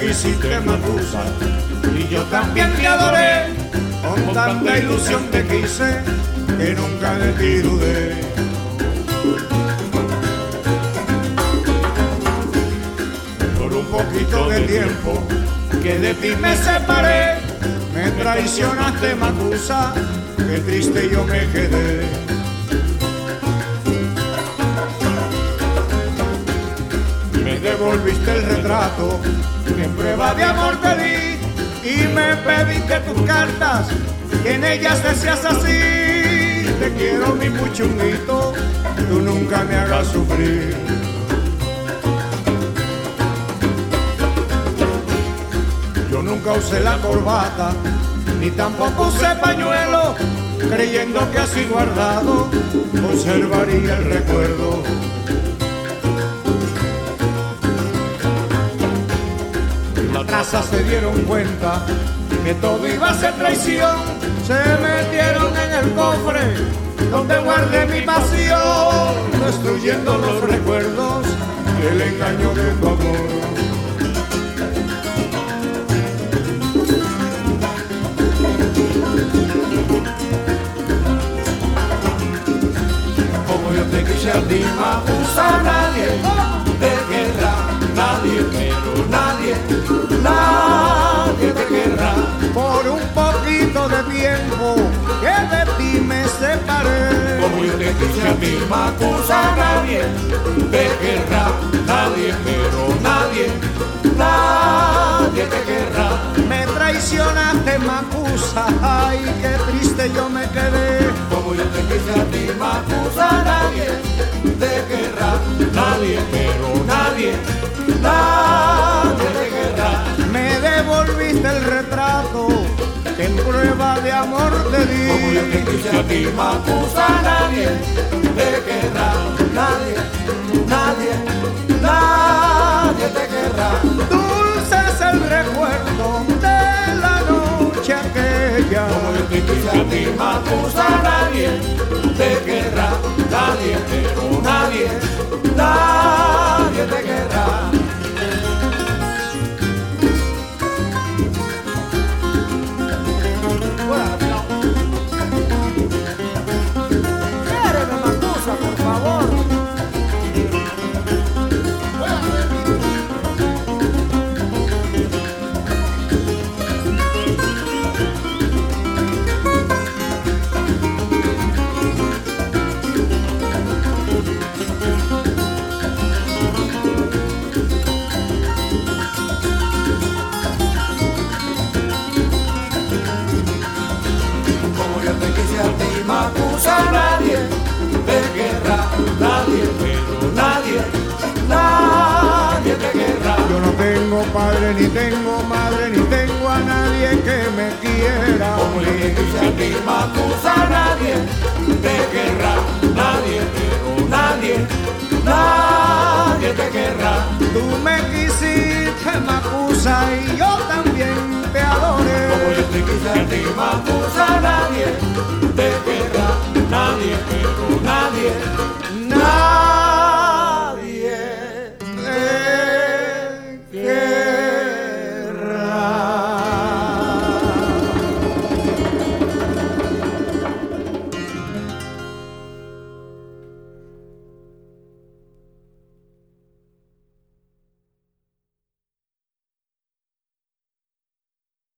quisiste Macusa y yo también te adoré. Con tanta ilusión te quise que nunca de ti dudé. Por un poquito de tiempo que de ti me separé, me traicionaste Macusa, qué triste yo me quedé. Me devolviste el retrato que prueba de amor te di y me pediste tus cartas en ellas decías así te quiero mi muchunguito tú nunca me hagas sufrir yo nunca usé la corbata ni tampoco usé pañuelo creyendo que así guardado conservaría el recuerdo trazas se dieron cuenta que todo iba a ser traición. Se metieron en el cofre donde guardé mi pasión, destruyendo los recuerdos y el engaño de tu amor. Como yo te quise a ti, usa nadie quise a ti, Macusa, nadie te querrá, nadie, pero nadie, nadie te querrá. Me traicionaste, Macusa, ay, qué triste yo me quedé. Como yo te quise a ti, Macusa, nadie te querrá, nadie, pero nadie, nadie te querrá. Me devolviste el retrato que en prueba de amor te di. Como yo te quise a ti, Macusa, nadie te nadie, nadie, nadie, pero nadie, nadie te querrá. Yo no tengo padre, ni tengo madre, ni tengo a nadie que me quiera. Como le dice a ti, Macusa, nadie te querrá, nadie, pero nadie, nadie te querrá. Tú me quisiste, Macusa, y yo también te adoré. Como yo te quise a ti, Macusa.